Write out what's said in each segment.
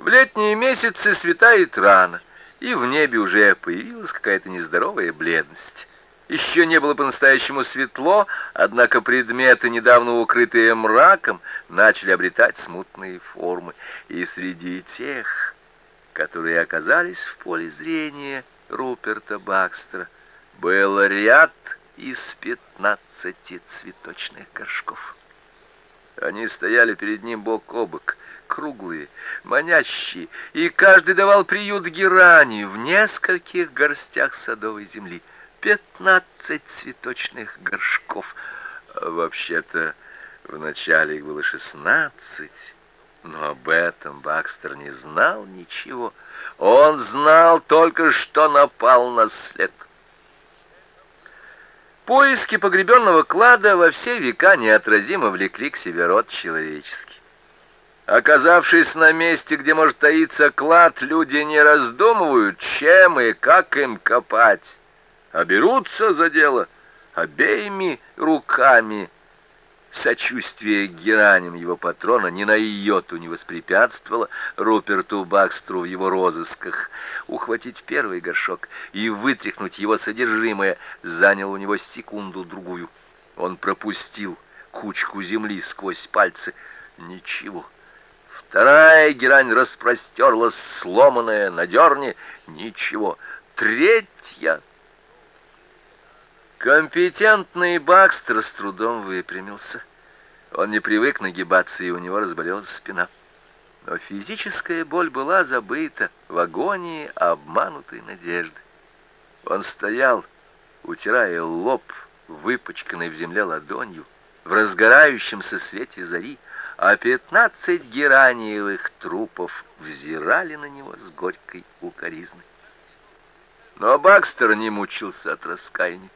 В летние месяцы светает рано, и в небе уже появилась какая-то нездоровая бледность. Еще не было по-настоящему светло, однако предметы, недавно укрытые мраком, начали обретать смутные формы. И среди тех, которые оказались в поле зрения Руперта Бакстера, был ряд из пятнадцати цветочных горшков. Они стояли перед ним бок о бок, круглые, манящие, и каждый давал приют герани в нескольких горстях садовой земли — пятнадцать цветочных горшков. Вообще-то, вначале их было шестнадцать, но об этом Бакстер не знал ничего. Он знал только, что напал на след. Поиски погребенного клада во все века неотразимо влекли к себе род человеческий. Оказавшись на месте, где может таиться клад, люди не раздумывают, чем и как им копать а берутся за дело обеими руками. Сочувствие к гераням его патрона ни на йоту не воспрепятствовало Руперту Бакстру в его розысках. Ухватить первый горшок и вытряхнуть его содержимое заняло у него секунду-другую. Он пропустил кучку земли сквозь пальцы. Ничего. Вторая герань распростерлась, сломанная на дерне. Ничего. Третья Компетентный Бакстер с трудом выпрямился. Он не привык нагибаться, и у него разболелась спина. Но физическая боль была забыта в агонии обманутой надежды. Он стоял, утирая лоб, выпачканной в земле ладонью, в разгорающемся свете зари, а пятнадцать гераниевых трупов взирали на него с горькой укоризной. Но Бакстер не мучился от раскаяния.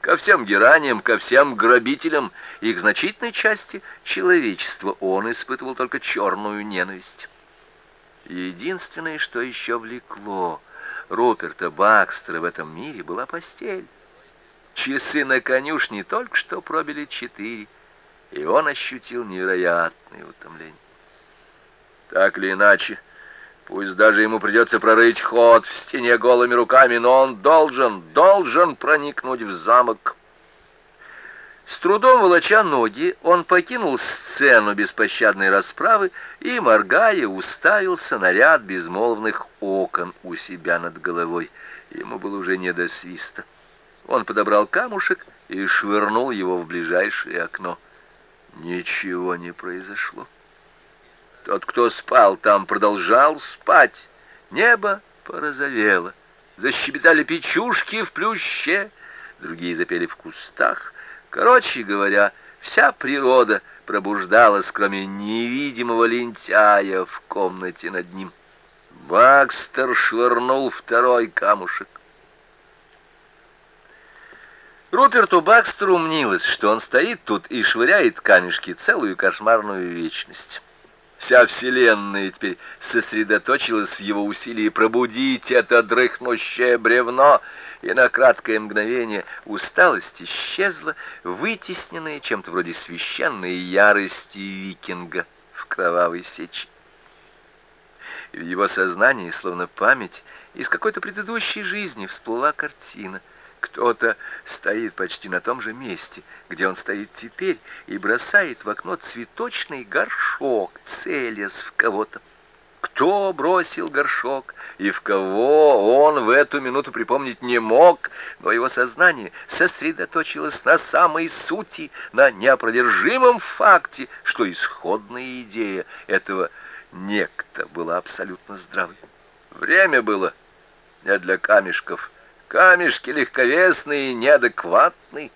Ко всем гераниям, ко всем грабителям и к значительной части человечества он испытывал только черную ненависть. Единственное, что еще влекло Руперта Бакстера в этом мире, была постель. Часы на конюшне только что пробили четыре, и он ощутил невероятное утомление. Так или иначе, Пусть даже ему придется прорыть ход в стене голыми руками, но он должен, должен проникнуть в замок. С трудом волоча ноги, он покинул сцену беспощадной расправы и, моргая, уставился на ряд безмолвных окон у себя над головой. Ему было уже не до свиста. Он подобрал камушек и швырнул его в ближайшее окно. Ничего не произошло. Тот, кто спал там, продолжал спать. Небо порозовело. Защебетали печушки в плюще, другие запели в кустах. Короче говоря, вся природа пробуждалась, кроме невидимого лентяя в комнате над ним. Бакстер швырнул второй камушек. Руперту Бакстеру мнилось, что он стоит тут и швыряет камешки целую кошмарную вечность. Вся вселенная теперь сосредоточилась в его усилии пробудить это дрыхнущее бревно, и на краткое мгновение усталость исчезла, вытесненная чем-то вроде священной ярости викинга в кровавой сече. И в его сознании, словно память, из какой-то предыдущей жизни всплыла картина — кто-то стоит почти на том же месте, где он стоит теперь, и бросает в окно цветочный горшок, целясь в кого-то. Кто бросил горшок и в кого он в эту минуту припомнить не мог, но его сознание сосредоточилось на самой сути, на неопровержимом факте, что исходная идея этого некто была абсолютно здравой. Время было не для камешков, Камешки легковесные неадекватные.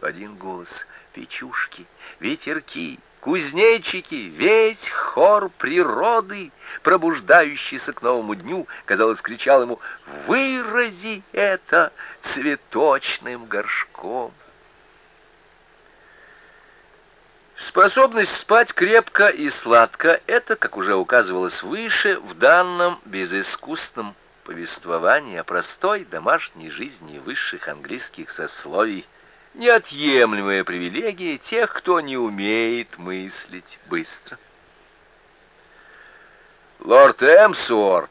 В один голос печушки, ветерки, кузнечики, весь хор природы, пробуждающийся к новому дню, казалось, кричал ему «Вырази это цветочным горшком!» Способность спать крепко и сладко — это, как уже указывалось выше, в данном безыскусном повествование о простой домашней жизни высших английских сословий, неотъемлемая привилегия тех, кто не умеет мыслить быстро. Лорд Эмсуорт,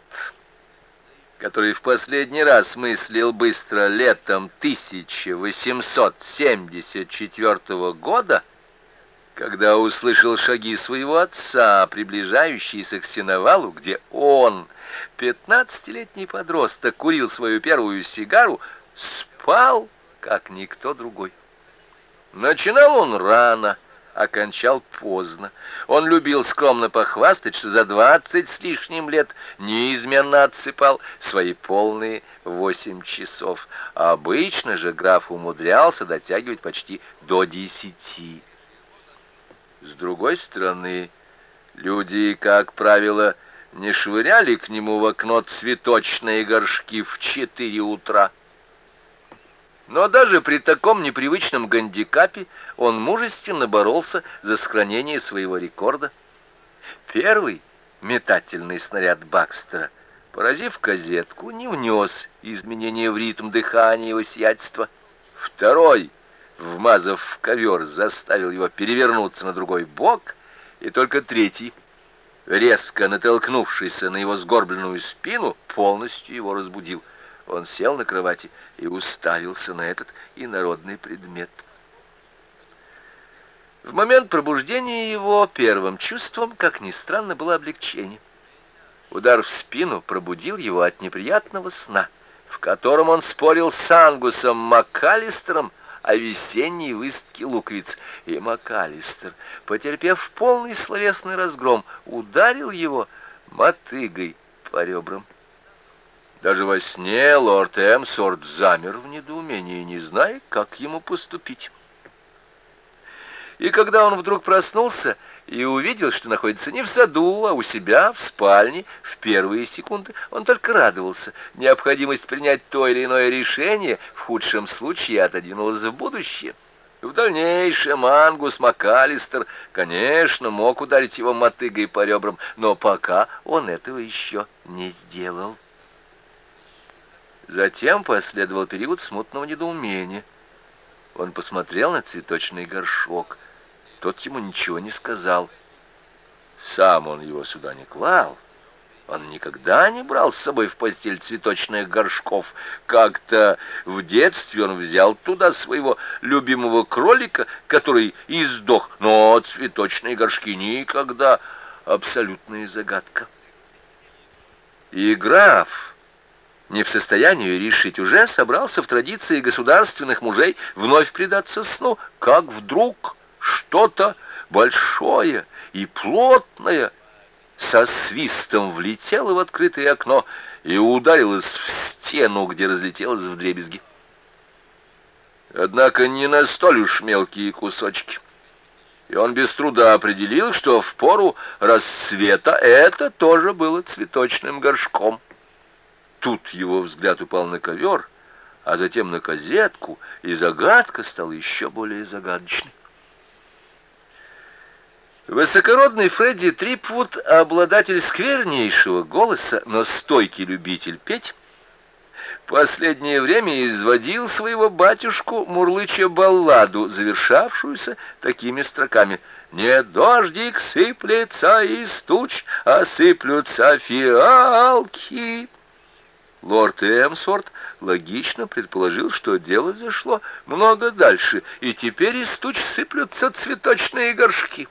который в последний раз мыслил быстро летом 1874 года, когда услышал шаги своего отца, приближающиеся к сеновалу, где он, пятнадцатилетний подросток, курил свою первую сигару, спал, как никто другой. Начинал он рано, окончал поздно. Он любил скромно похвастать, что за двадцать с лишним лет неизменно отсыпал свои полные восемь часов. обычно же граф умудрялся дотягивать почти до десяти. С другой стороны, люди, как правило, не швыряли к нему в окно цветочные горшки в четыре утра. Но даже при таком непривычном гандикапе он мужественно боролся за сохранение своего рекорда. Первый метательный снаряд Бакстера, поразив казетку, не внес изменения в ритм дыхания его сиятельства. Второй — вмазав в ковер, заставил его перевернуться на другой бок, и только третий, резко натолкнувшийся на его сгорбленную спину, полностью его разбудил. Он сел на кровати и уставился на этот инородный предмет. В момент пробуждения его первым чувством, как ни странно, было облегчение. Удар в спину пробудил его от неприятного сна, в котором он спорил с Ангусом МакАлистером о весенней выставке луковиц, и МакАлистер, потерпев полный словесный разгром, ударил его мотыгой по ребрам. Даже во сне лорд Эмсорт замер в недоумении, не зная, как ему поступить. И когда он вдруг проснулся, и увидел, что находится не в саду, а у себя, в спальне. В первые секунды он только радовался. Необходимость принять то или иное решение в худшем случае отодвинулась в будущее. В дальнейшем Ангус МакАлистер, конечно, мог ударить его мотыгой по ребрам, но пока он этого еще не сделал. Затем последовал период смутного недоумения. Он посмотрел на цветочный горшок — тот ему ничего не сказал. Сам он его сюда не клал. Он никогда не брал с собой в постель цветочных горшков. Как-то в детстве он взял туда своего любимого кролика, который издох, но цветочные горшки никогда абсолютная загадка. И граф, не в состоянии решить, уже собрался в традиции государственных мужей вновь предаться сну, как вдруг что-то большое и плотное со свистом влетело в открытое окно и ударилось в стену, где разлетелось вдребезги. Однако не на столь уж мелкие кусочки. И он без труда определил, что в пору рассвета это тоже было цветочным горшком. Тут его взгляд упал на ковер, а затем на козетку, и загадка стала еще более загадочной. Высокородный Фредди Трипвуд, обладатель сквернейшего голоса, но стойкий любитель петь, последнее время изводил своего батюшку мурлыча балладу, завершавшуюся такими строками «Не дождик сыплется из туч, а сыплются фиалки». Лорд Эмсорт логично предположил, что дело зашло много дальше, и теперь из туч сыплются цветочные горшки.